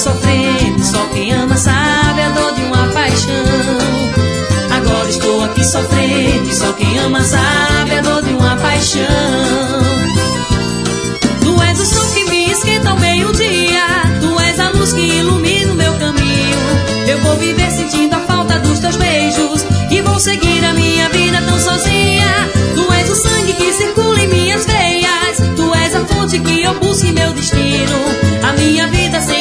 sofrendo, só quem ama sabe a dor de uma paixão. Agora estou aqui sofrendo, só quem ama sabe a dor de uma paixão. Tu és o sol que me esquenta ao meio-dia, tu és a luz que ilumina o meu caminho. Eu vou viver sentindo a falta dos teus beijos e vou seguir a minha vida tão sozinha. Tu és o sangue que circula em minhas veias, tu és a fonte que eu busco em meu destino. A minha vida sem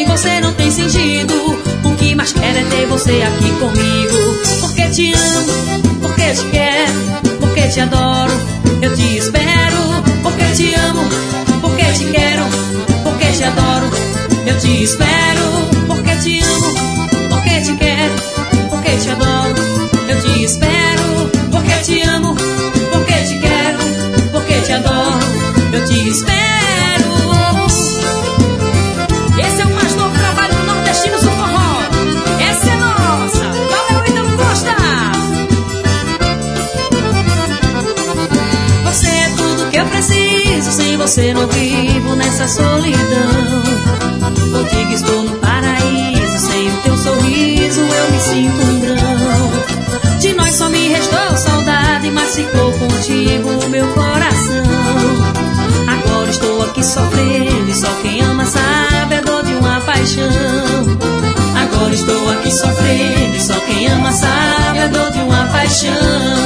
mais quero é ter você aqui comigo. Porque te amo, porque te quero, porque te adoro. Eu te espero, porque te amo, porque te quero, porque te adoro. Eu te espero, porque te amo, porque te quero, porque te adoro. Eu te espero, porque te amo, porque te quero, porque te adoro. Eu te espero. Solidão. Contigo estou no paraíso. Sem o teu sorriso eu me sinto um grão. De nós só me restou saudade, mas ficou contigo o meu coração. Agora estou aqui sofrendo e só quem ama sabe a dor de uma paixão. Agora estou aqui sofrendo e só quem ama sabe a dor de uma paixão.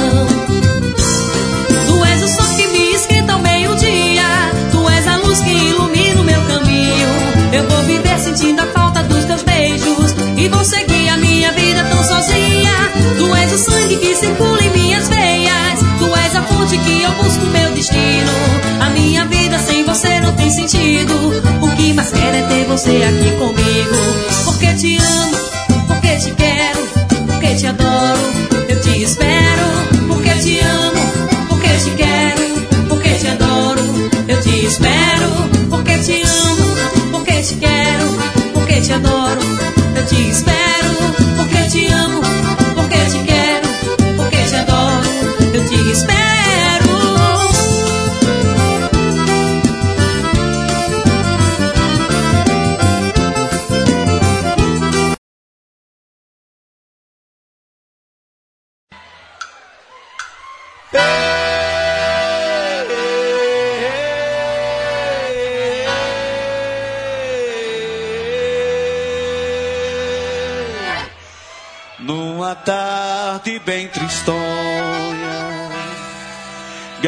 Tu és o sangue que circula em minhas veias. Tu és a fonte que eu busco meu destino. A minha vida sem você não tem sentido. O que mais quero é ter você aqui comigo. Porque te amo, porque te quero, porque te adoro. Eu te espero, porque te amo, porque te quero, porque te adoro. Eu te espero, porque te amo, porque te quero, porque te adoro. Eu te espero,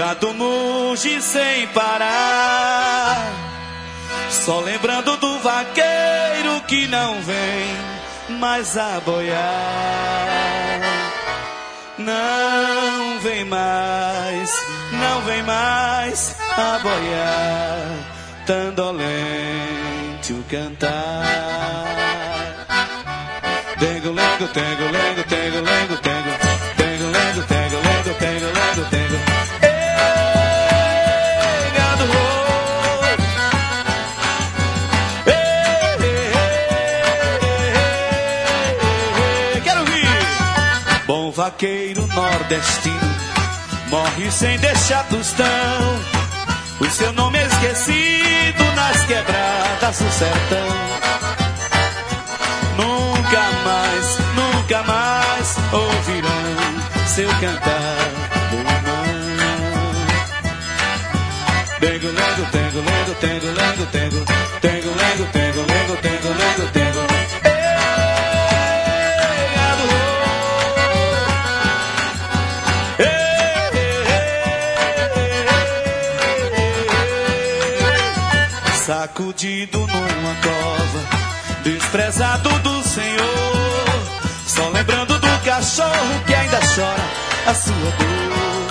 gado muge sem parar. Só lembrando do vaqueiro que não vem mais a boiar. Não vem mais, não vem mais a boiar. Tão dolente o cantar. Tengo, lengo, tengo, lengo, tengo, lengo, vaqueiro nordestino morre sem deixar tostão. O seu nome esquecido nas quebradas do sertão. Nunca mais, nunca mais ouvirão seu cantar. Tengo, lengo, tengo, lengo, tengo, lengo, tengo, tengo, Sacudido numa cova desprezado do Senhor. Só lembrando do cachorro que ainda chora a sua dor.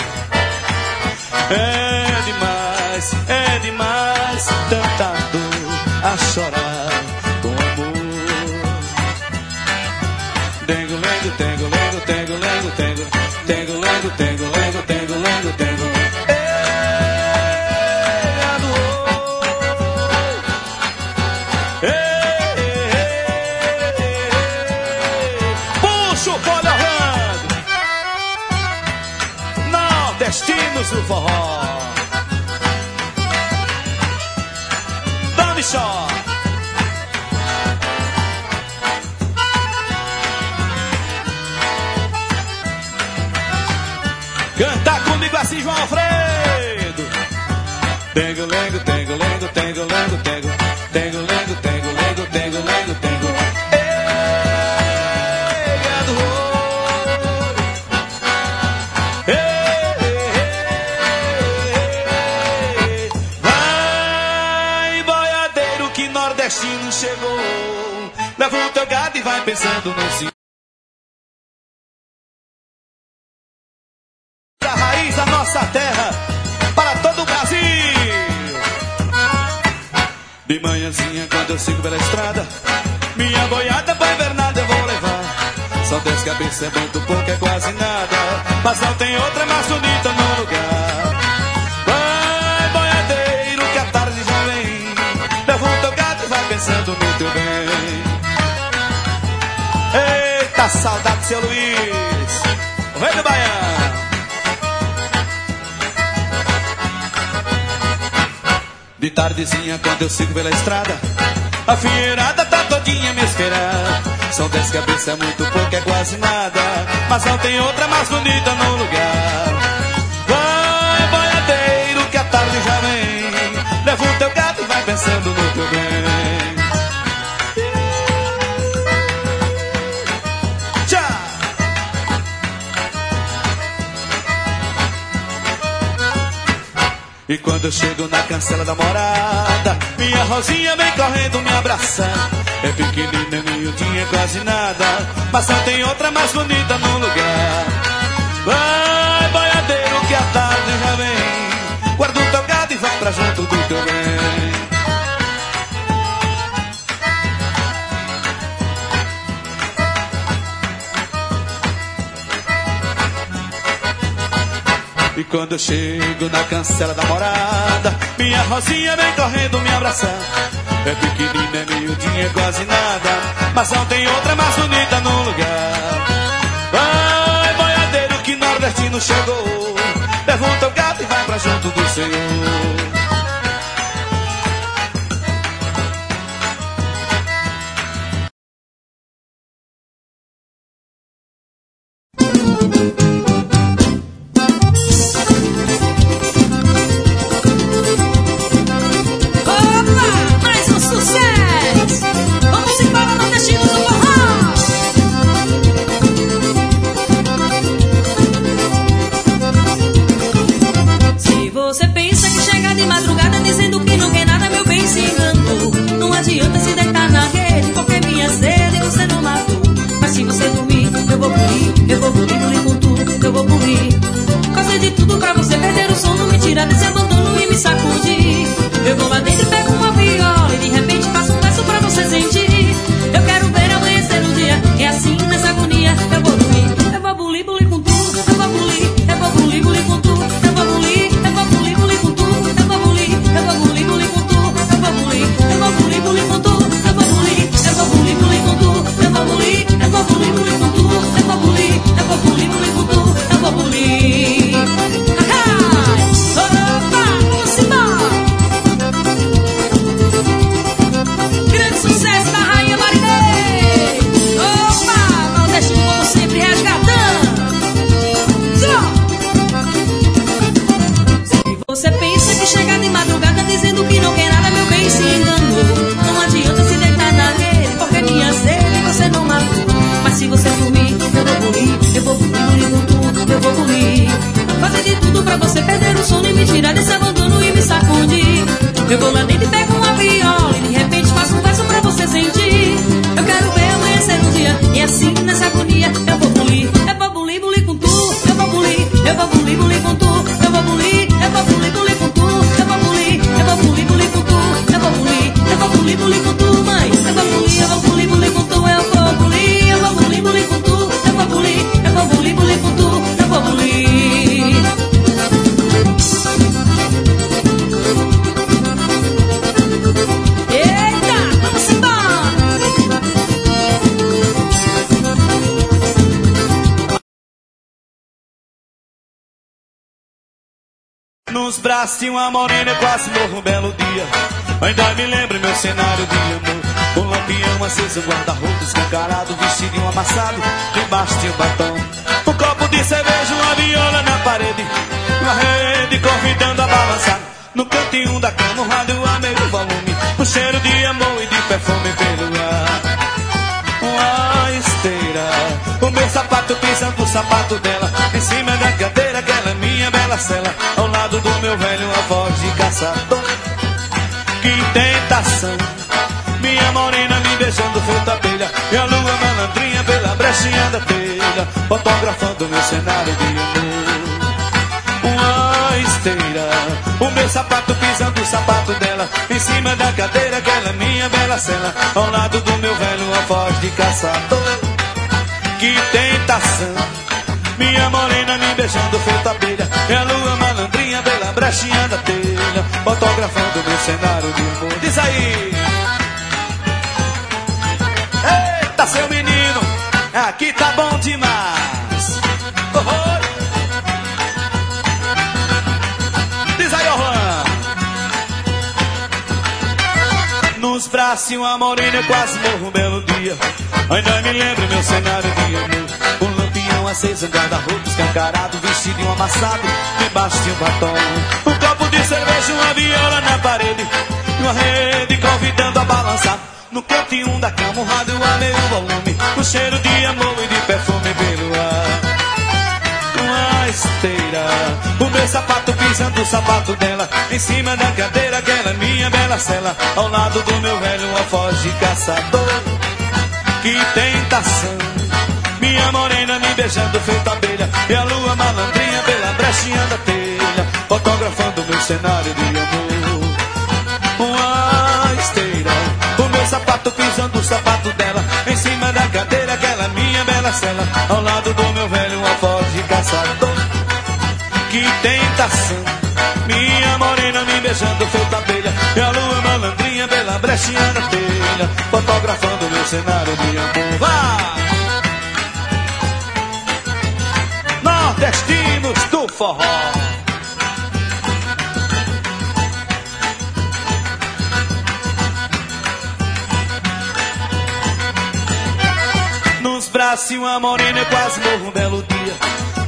É demais, é demais, tanta dor a chorar vai pensando no sim. nossa terra, para todo o Brasil. De manhãzinha, quando eu sigo pela estrada, minha boiada pra invernada eu vou levar. Só Deus cabeça é muito pouco, é quase nada. Mas não tem outra mais bonita no lugar. Vai, boiadeiro, que a tarde já vem. Leva o teu gato e vai pensando no teu bem. Eita, saudade, seu Luiz. O rei do Baiano. De tardezinha, quando eu sigo pela estrada, a fieirada tá todinha me esperar. São dez cabeças, é muito pouco, é quase nada. Mas não tem outra mais bonita no lugar. Vai, boiadeiro, que a tarde já vem. Leva o teu gato e vai pensando no teu bem. E quando eu chego na cancela da morada, minha rosinha vem correndo me abraçar. É pequenina, é miudinha, quase nada, mas só tem outra mais bonita no lugar. Quando eu chego na cancela da morada, minha rosinha vem correndo me abraçar. É pequenina, é miudinha, é quase nada, mas não tem outra mais bonita no lugar. Vai, boiadeiro, que nordestino chegou. Levanta o gato e vai pra junto do Senhor. Eu vou lá nos braços de uma morena, eu quase morro um belo dia. Ainda me lembro meu cenário de amor. Um lampião aceso, um guarda-roupa escancarado, vestidinho amassado, debaixo de um batom. Um copo de cerveja, uma viola na parede, uma rede convidando a balançar. No cantinho da cama, um rádio a meio volume, um cheiro de amor e de perfume pelo ar. Uma esteira, o meu sapato pisando o sapato dela, em cima da cama é cela. Ao lado do meu velho, a voz de caçador. Que tentação, minha morena me beijando feito abelha. E a lua malandrinha pela brechinha da telha. Fotografando meu cenário de amor uma esteira. O meu sapato pisando o sapato dela. Em cima da cadeira, aquela minha bela cena. Ao lado do meu velho, a voz de caçador. Que tentação. Minha morena me beijando feito abelha. E a lua malandrinha pela brechinha da telha. Fotografando meu cenário de amor. Diz aí. Eita, seu menino. Aqui tá bom demais. Oh, oh. Diz aí, Orlan. Nos braços uma morena eu quase morro um belo dia. Ainda me lembro meu cenário de amor. Um um guarda-roupa escancarado, vestido um amassado, debaixo de um batom. Um copo de cerveja, uma viola na parede, e uma rede convidando a balançar. No cantinho da cama, o rádio a meio volume, o cheiro de amor e de perfume pelo ar uma esteira. O meu sapato pisando o sapato dela. Em cima da cadeira, aquela minha bela cela. Ao lado do meu velho, de caçador. Que tentação. Minha morena me beijando feito abelha. E a lua malandrinha pela brechinha da telha. Fotografando meu cenário de amor. Uma esteira. O meu sapato pisando o sapato dela. Em cima da cadeira, aquela minha bela cela. Ao lado do meu velho, uma voz de caçador. Que tentação. Minha morena me beijando feito abelha. E a lua malandrinha pela brechinha da telha. Fotografando meu cenário de amor. Vá! Nordestinos do forró. Nos braços uma morena eu quase morro um belo dia.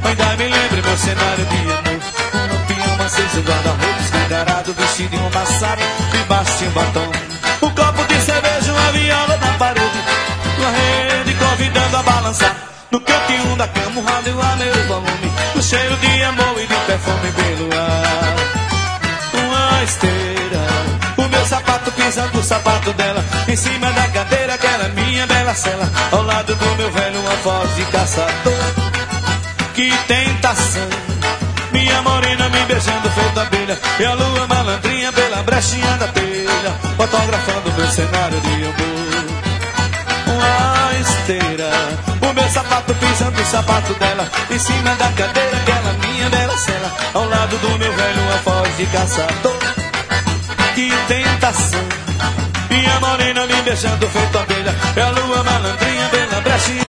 Ainda me lembro meu cenário de amor. Um lampião aceso, um guarda-roupa escancarado, vestido em um amassado, debaixo de um batom. Um copo de cerveja, uma viola na parede, uma rede convidando a balançar. No cantinho da cama, um rádio a meu volume, o cheiro de amor e de perfume pelo ar. Uma esteira, o meu sapato pisando o sapato dela, em cima da cadeira, aquela minha bela cela, ao lado do meu velho, uma voz de caçador. Que tentação, minha morena me beijando feito abelha, e a lua malandrinha pela brechinha da telha, fotografando meu cenário de amor sapato pisando o sapato dela. Em cima da cadeira, aquela minha bela cela. Ao lado do meu velho, uma voz de caçador. Que tentação. Minha morena me beijando feito abelha. É a lua malandrinha pela brechinha.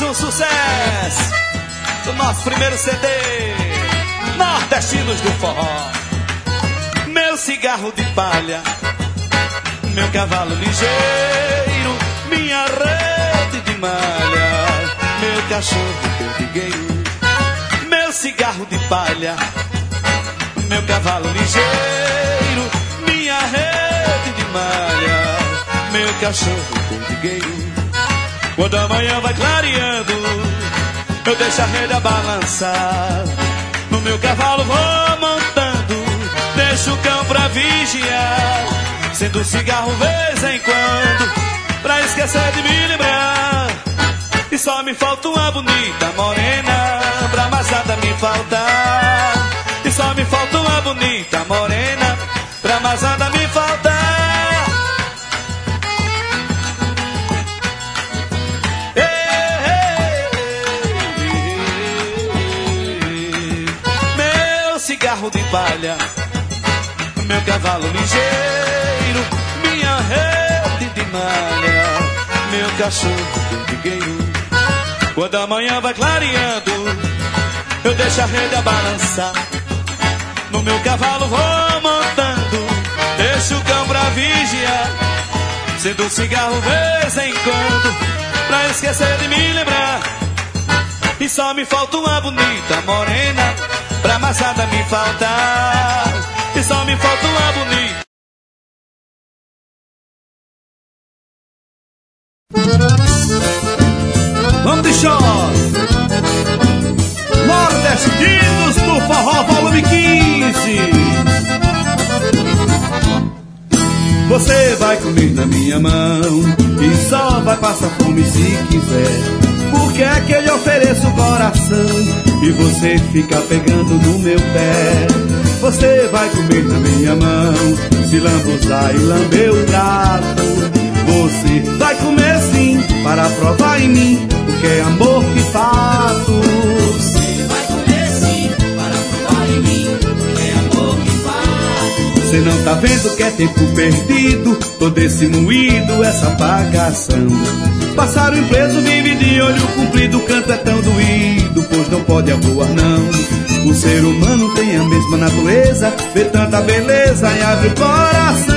Um sucesso do nosso primeiro CD. Nordestinos do forró. Meu cigarro de palha meu cavalo ligeiro, minha rede de malha, meu cachorro perdigueiro, meu cigarro de palha, meu cavalo ligeiro, minha rede de malha, meu cachorro perdigueiro. Quando a manhã vai clareando, eu deixo a rede balançar, no meu cavalo vou montando, deixo o cão pra vigiar. Sendo um cigarro vez em quando Pra esquecer de me lembrar. E só me falta uma bonita morena Pra mais nada me faltar E só me falta uma bonita morena Pra mais nada me faltar Meu cigarro de palha meu cavalo ligeiro, malha, meu cachorro perdigueiro. Quando a manhã vai clareando, eu deixo a rede a balançar. No meu cavalo vou montando, deixo o cão pra vigiar. Sendo um cigarro vez em quando, pra esquecer de me lembrar. E só me falta uma bonita morena, pra amassada me faltar. E só me falta uma bonita. Shot! Nordestinos do Forró Volume 15 você vai comer na minha mão e só vai passar fome se quiser. Porque é que eu lhe ofereço o coração e você fica pegando no meu pé. Você vai comer na minha mão, se lambuzar e lamber o prato. Você vai comer sim, para provar em mim o que é amor de fato. Você não tá vendo que é tempo perdido, todo esse moído, essa pagação. Pássaro preso vive de olho comprido, canto é tão doído, pois não pode voar não. O ser humano tem a mesma natureza, vê tanta beleza e abre o coração.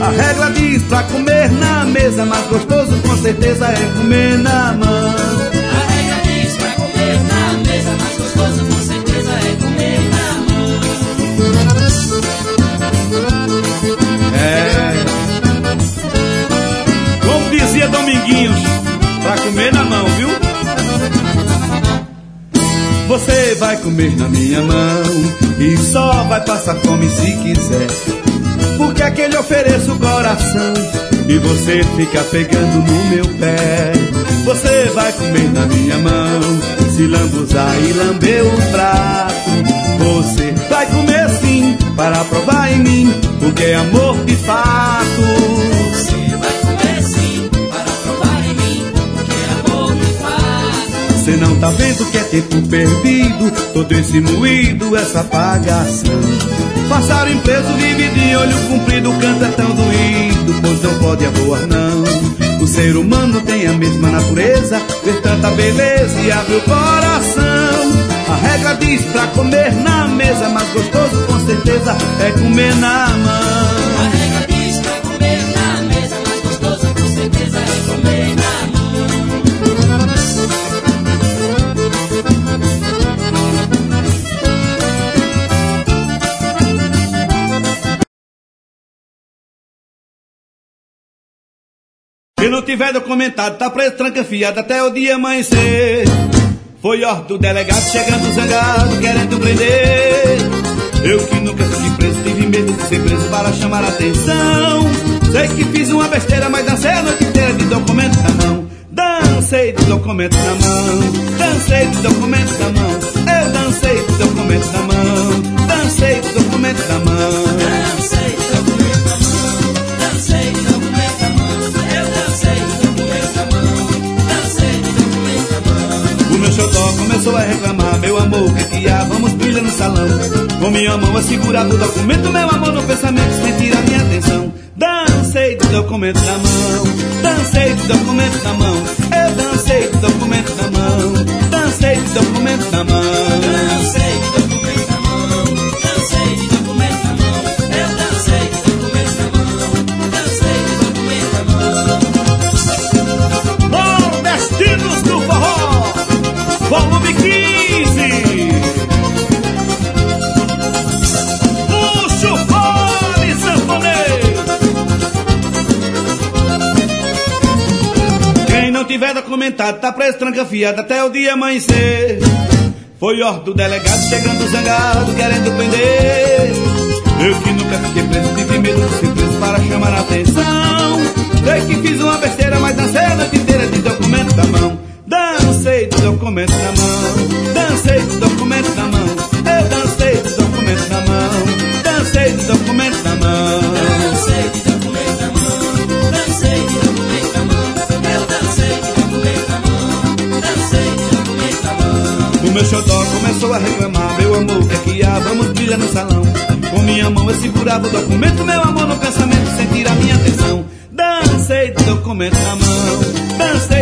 A regra diz pra comer na mesa, mas gostoso com certeza é comer na mão. A regra diz pra comer na mesa, mas gostoso com certeza é comer na mão. É. Como dizia Dominguinhos, pra comer na mão, viu? Você vai comer na minha mão e só vai passar fome se quiser. Porque é que ele ofereça o coração e você fica pegando no meu pé. Você vai comer na minha mão, se lambuzar e lamber o prato. Você vai comer sim, para provar em mim o que é amor de fato. Você vai comer sim, para provar em mim o que é amor de fato. Você não tá vendo que é tempo perdido, todo esse moído, essa apagação. Passarinho preso vive de olho comprido, canta é tão doído, pois não pode voar não. O ser humano tem a mesma natureza, ver tanta beleza e abre o coração. A regra diz pra comer na mesa, mas gostoso com certeza é comer na mão. Se não tiver documentado, tá preso, tranca fiado até o dia amanhecer. Foi ordem do delegado chegando zangado, querendo prender. Eu que nunca fui preso, tive medo de ser preso para chamar atenção. Sei que fiz uma besteira, mas dancei a noite inteira de documento na mão. Dancei de documento na mão, dancei de documento na mão. Eu dancei de documento na mão, dancei de documento na mão. Dancei a reclamar Meu amor, que que há? Vamos brilhar no salão. Com minha mão a segurar o documento Meu amor no pensamento sem tirar minha atenção. Dancei de documento na mão Dancei de documento na mão. Eu dancei de documento na mão Dancei de documento na mão. Dancei de documento na mão, dancei de documento na Volume 15 Puxa o fole, sanfoneiro Quem não tiver documentado tá preso, tranca fiado até o dia amanhecer. Foi ordem do delegado chegando zangado, querendo prender. Eu que nunca fiquei preso, tive medo de ser preso para chamar a atenção. Sei que fiz uma besteira, mas dancei a noite inteira de documento na mão De documento na mão, dancei de documento na mão. Eu dancei de documento na mão, dancei de documento na mão. Dancei de documento na mão, dancei de documento na mão. Eu dancei de documento na mão, dancei de documento na mão. O meu xodó começou a reclamar. Meu amor, que é que há? Vamos brilhar no salão. Com minha mão eu segurava o documento. Meu amor no pensamento sem tirar minha atenção. Dancei de documento na mão. Dancei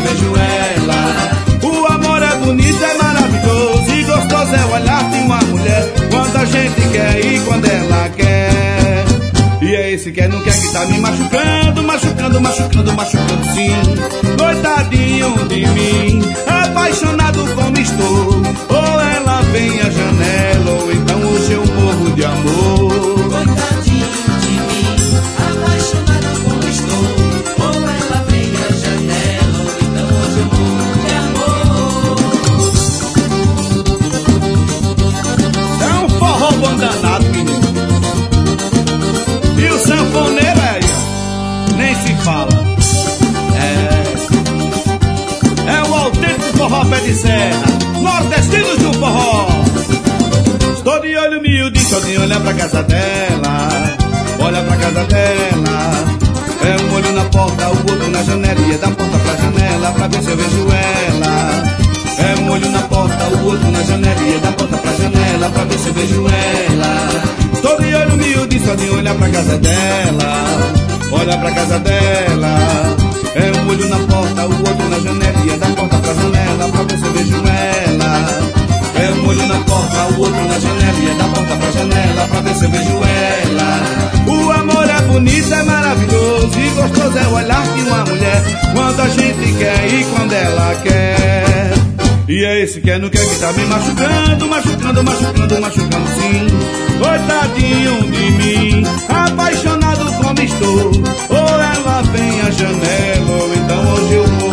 eu vejo ela. O amor é bonito, é maravilhoso e gostoso é o olhar de uma mulher quando a gente quer e quando ela quer. E é esse que não quer que tá me machucando, machucando, machucando, machucando sim. Coitadinho de mim, apaixonado como estou. Ou ela vem à janela, ou então hoje eu morro de amor. Fala. É, é o autêntico forró pé de serra, nordestinos do forró. Estou de olho miúdo, estou de olhar pra casa dela, olha pra casa dela. É um olho na porta, o outro na janela, e é da porta pra janela pra ver se eu vejo ela. É um olho na porta, o outro na janela, e é da porta pra janela pra ver se eu vejo ela. Estou de olho miúdo, só de olhar pra casa dela, olha pra casa dela. É um olho na porta, o outro na janela, e é da porta pra janela pra ver se eu vejo ela. É um olho na porta, o outro na janela, e é da porta pra janela pra ver se eu vejo ela. O amor é bonito, é maravilhoso e gostoso é o olhar de uma mulher quando a gente quer e quando ela quer. E é esse que é no que que tá me machucando, machucando, machucando, machucando sim. Coitadinho de mim, apaixonado como estou. Ou ela vem à janela, ou então hoje eu morro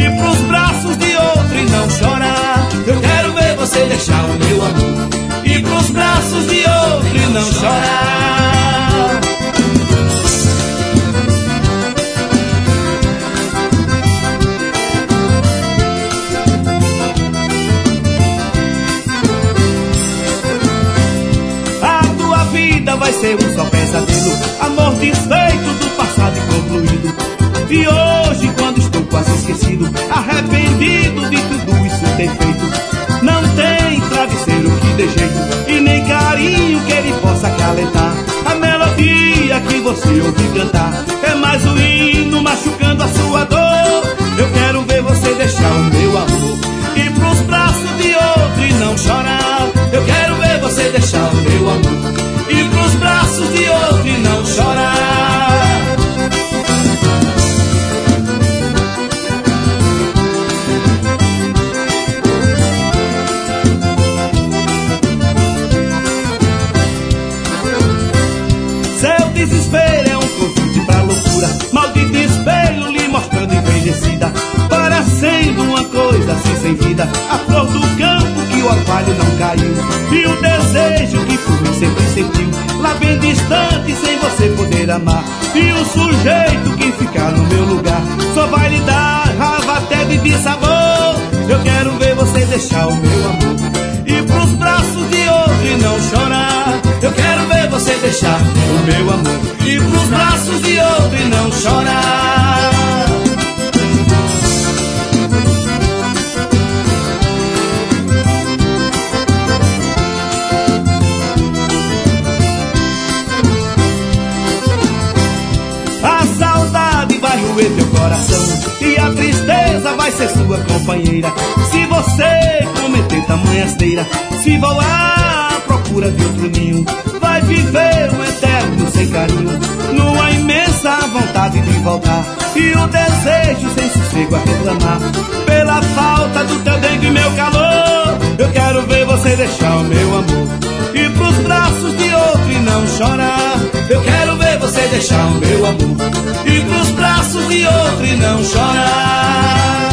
amor Ir pros braços de outro e não chorar. Eu quero ver você deixar o meu amor Ir pros braços de outro e não chorar. Vai ser um só pesadelo. Amor desfeito do passado e concluído. E estou quase esquecido Arrependido de tudo isso ter feito. Não tem travesseiro que dê jeito E nem carinho que ele possa acalentar. A melodia que você ouve cantar É mais um hino machucando a sua dor a flor do campo que o orvalho não caiu. E o desejo que fui sempre sentiu, lá bem distante, sem você poder amar. E o sujeito que ficar no meu lugar, só vai lhe dar raiva até de sabor. Eu quero ver você deixar o meu amor e pros braços de outro e não chorar. Eu quero ver você deixar o meu amor e pros braços de outro e não chorar. Coração. E a tristeza vai ser sua companheira. Se você cometer tamanha esteira Se voar procura de outro ninho. Vai viver um eterno sem carinho. Numa imensa vontade de voltar. E o desejo sem sossego a reclamar. Pela falta do teu dengue e meu calor Eu quero ver você deixar o meu amor. E pros braços de outro e não chorar Eu quero ver você deixar o meu amor. E pros braços de outro e não chorar.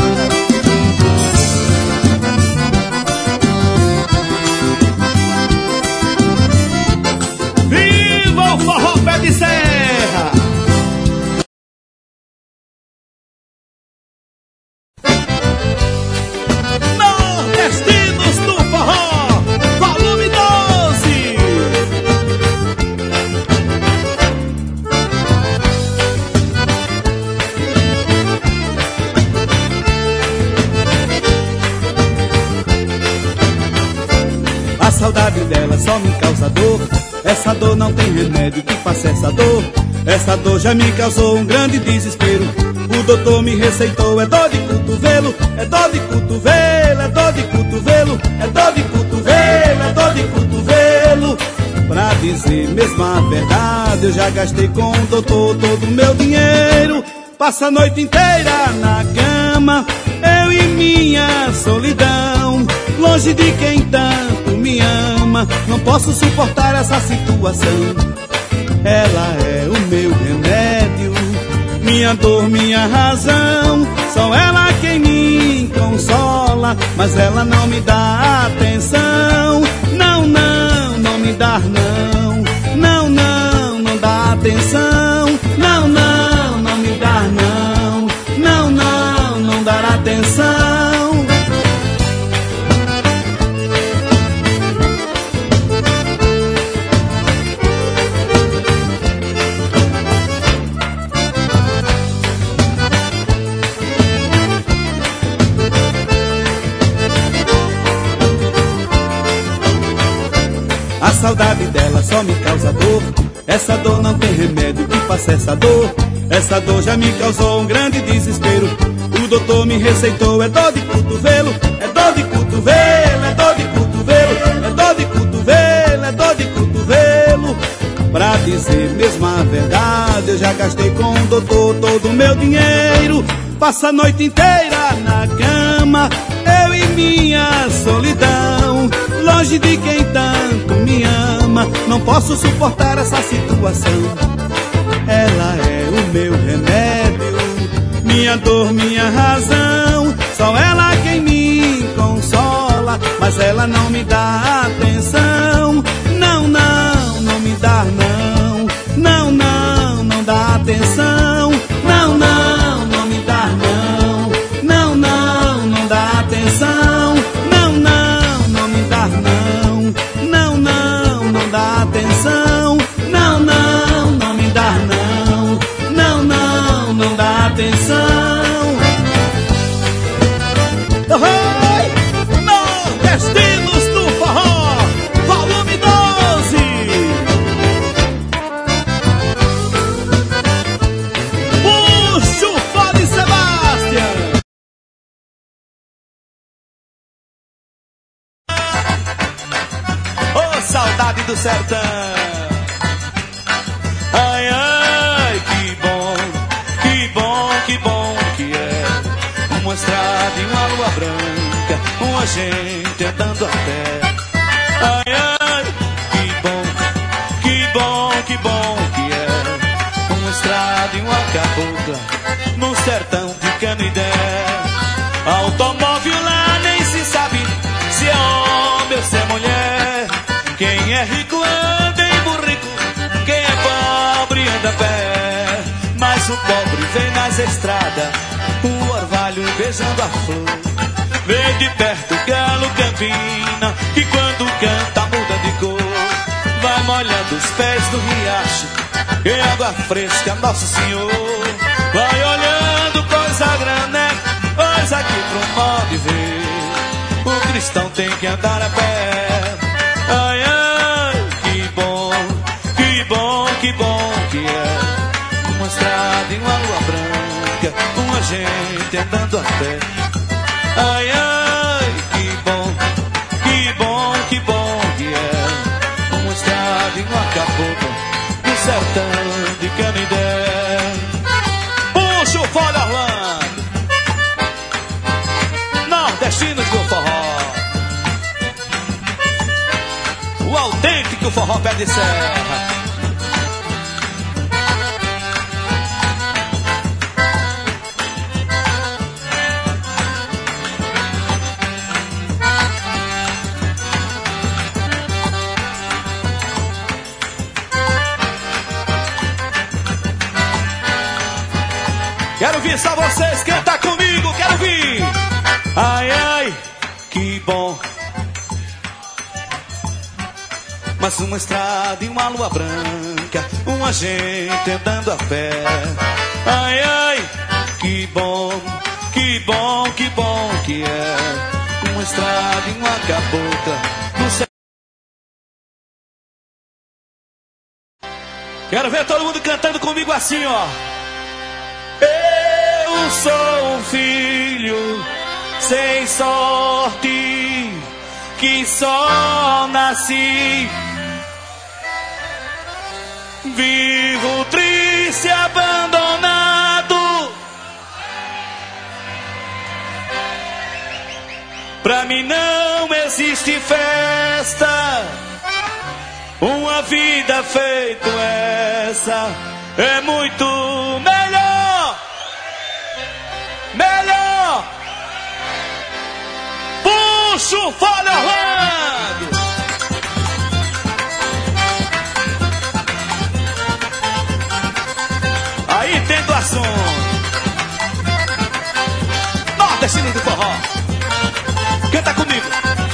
Não tem remédio que faça essa dor. Essa dor já me causou um grande desespero. O doutor me receitou, é dor de cotovelo, é dor de cotovelo, é dor de cotovelo, é dor de cotovelo, é dor de cotovelo. Pra dizer mesmo a verdade, eu já gastei com o doutor todo o meu dinheiro. Passa a noite inteira na cama, eu e minha solidão, longe de quem tanto me ama. Não posso suportar essa situação. Ela é o meu remédio, minha dor, minha razão. Só ela quem me consola, mas ela não me dá atenção. Não, não, não me dá não. Não, não, não dá atenção. Não, não, saudade dela só me causa dor. Essa dor não tem remédio que faça essa dor. Essa dor já me causou um grande desespero. O doutor me receitou, é dor de cotovelo, é dor de cotovelo, é dor de cotovelo, é dor de cotovelo, é dor de cotovelo. Pra dizer mesmo a verdade, eu já gastei com o doutor todo o meu dinheiro. Passa a noite inteira na cama, eu e minha solidão longe de quem tanto me ama. Não posso suportar essa situação. Ela é o meu remédio, minha dor, minha razão. Só ela quem me consola, mas ela não me dá atenção. Não, não, não me dá não. Não, não, não dá atenção. Do sertão. Ai, ai, que bom, que bom, que bom que é. Uma estrada e uma lua branca, uma gente andando a pé. Ai, ai, que bom, que bom, que bom que é. Uma estrada e uma cabocla, no sertão de Canidé. Automóvel lá nem se sabe se é homem ou se é mulher. Quem é rico anda em burrico, quem é pobre anda a pé. Mas o pobre vem nas estradas, o orvalho beijando a flor. Vê de perto o galo campina, que quando canta muda de cor. Vai molhando os pés do riacho, e água fresca, Nosso Senhor. Vai olhando coisa grande, coisa que pro modo de ver. O cristão tem que andar a pé. Que bom que é. Uma estrada e uma lua branca, uma gente andando a pé. Ai, ai, que bom, que bom, que bom que é. Uma estrada e uma cabocla do sertão de Canidé. Puxa o fora Orlando, nordestinos do forró. O autêntico forró pé de serra. Só vocês cantar comigo, quero vir. Ai, ai, que bom. Mas uma estrada e uma lua branca, uma gente andando a pé. Ai, ai, que bom, que bom, que bom que é. Uma estrada e uma cabocla no céu. Quero ver todo mundo cantando comigo assim, ó. Eu sou um filho sem sorte que só nasci. Vivo triste, abandonado. Pra mim não existe festa. Uma vida feita essa é muito Puxa o folha Orlando. Aí tendo assunto. Nordestino do forró. Canta comigo.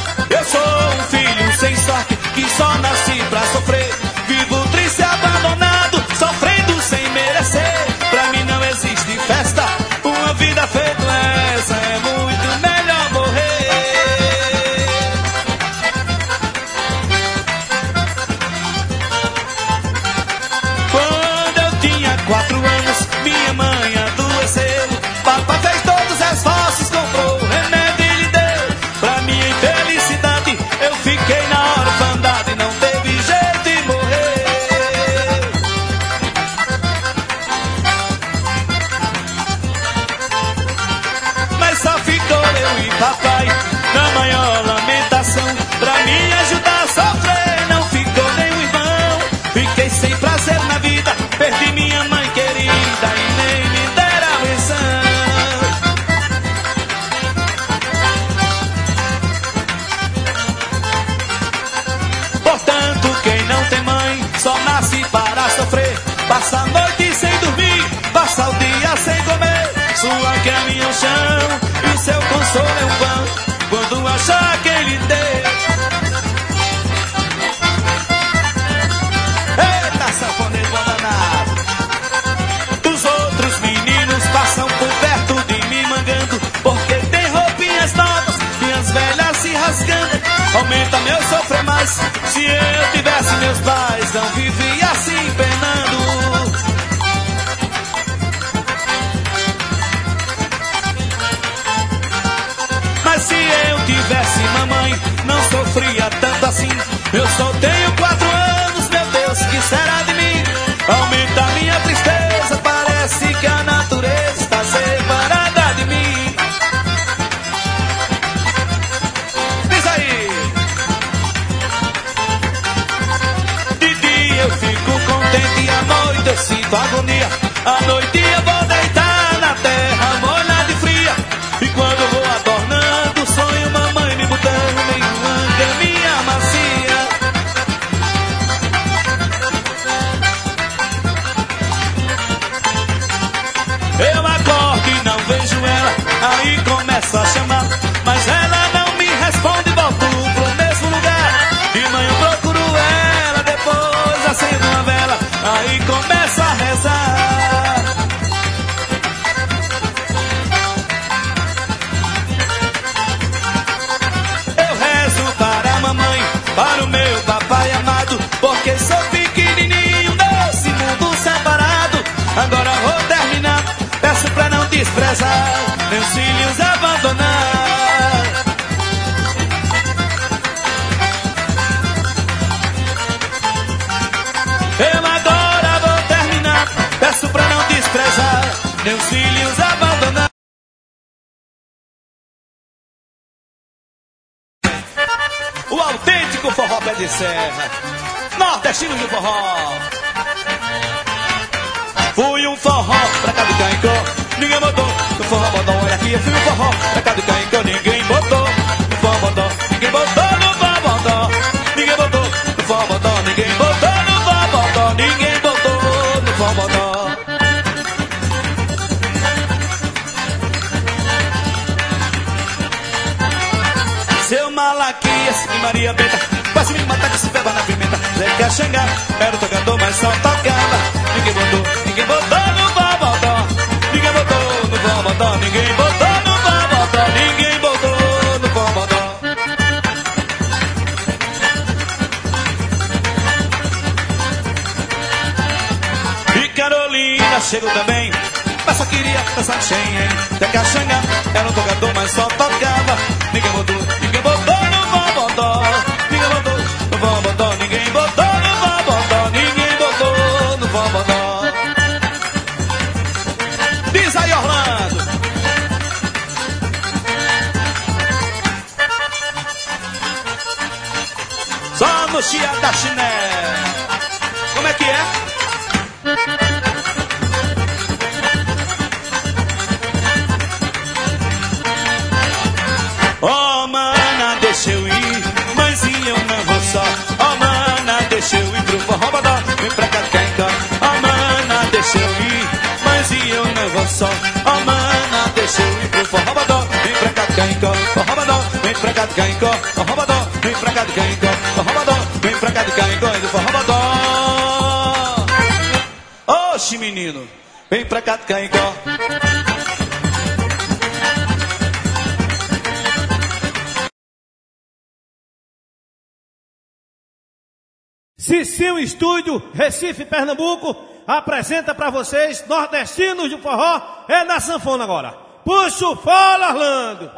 Passa a noite sem dormir, passa o dia sem comer. Sua caminha ao chão e seu consolo é um pão. Quando achar quem lhe dê. Eita, bom danado. Os outros meninos passam por perto de mim mangando Porque tem roupinhas novas e as velhas se rasgando Aumenta meu sofrer mais Se eu tivesse meus pais Não vivia sofria tanto assim. Eu só tenho quatro anos Meu Deus, que será de mim? Aumenta minha tristeza Parece que a natureza está separada de mim. Diz aí. De dia eu fico contente à noite eu sinto agonia. À noite chego também. Mas só queria dançar Shen, hein? Até era um tocador, mas só tocava. Ninguém mudou de Caicó, ó Robadó, vem pra cá de Caicó, ó Robadó, vem pra cá de Caicó, e do Robadó. Oxe, menino, vem pra cá de Caicó. Cicinho Estúdio, Recife, Pernambuco, apresenta para vocês Nordestinos de Forró, é na sanfona agora. Puxa o fora, Orlando!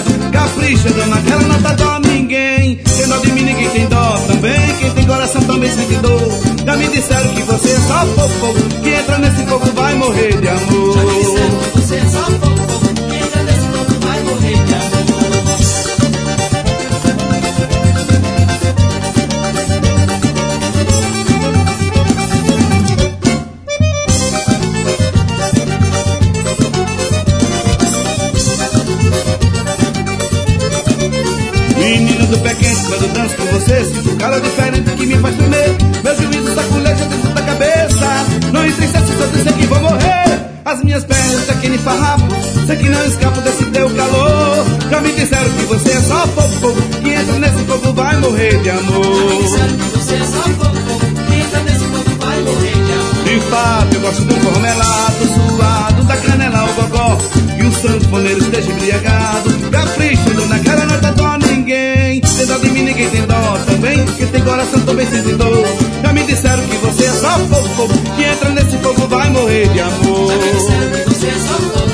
lado. Capricha, dona, aquela não dá dó a ninguém. Tem dó de mim, ninguém tem dó também. Quem tem coração também sente dor. Já me disseram que você é só fogo. que entra nesse fogo vai morrer de amor. Já me disseram que você é só fogo. não escapo desse teu calor. Já me disseram que você é só fogo, que entra nesse fogo vai morrer de amor. Já me disseram que você é só fogo, que entra nesse fogo vai morrer de amor. De fato, eu gosto do um formelado suado, da canela ao gogó, e o sanfoneiro esteja embriagado. Caprichando na cara, não tá dó ninguém. Tem dó de mim, ninguém tem dó também, que tem coração também sente dor. Já me disseram que você é só fogo, que entra nesse fogo vai morrer de amor. Já me disseram que você é só fofo.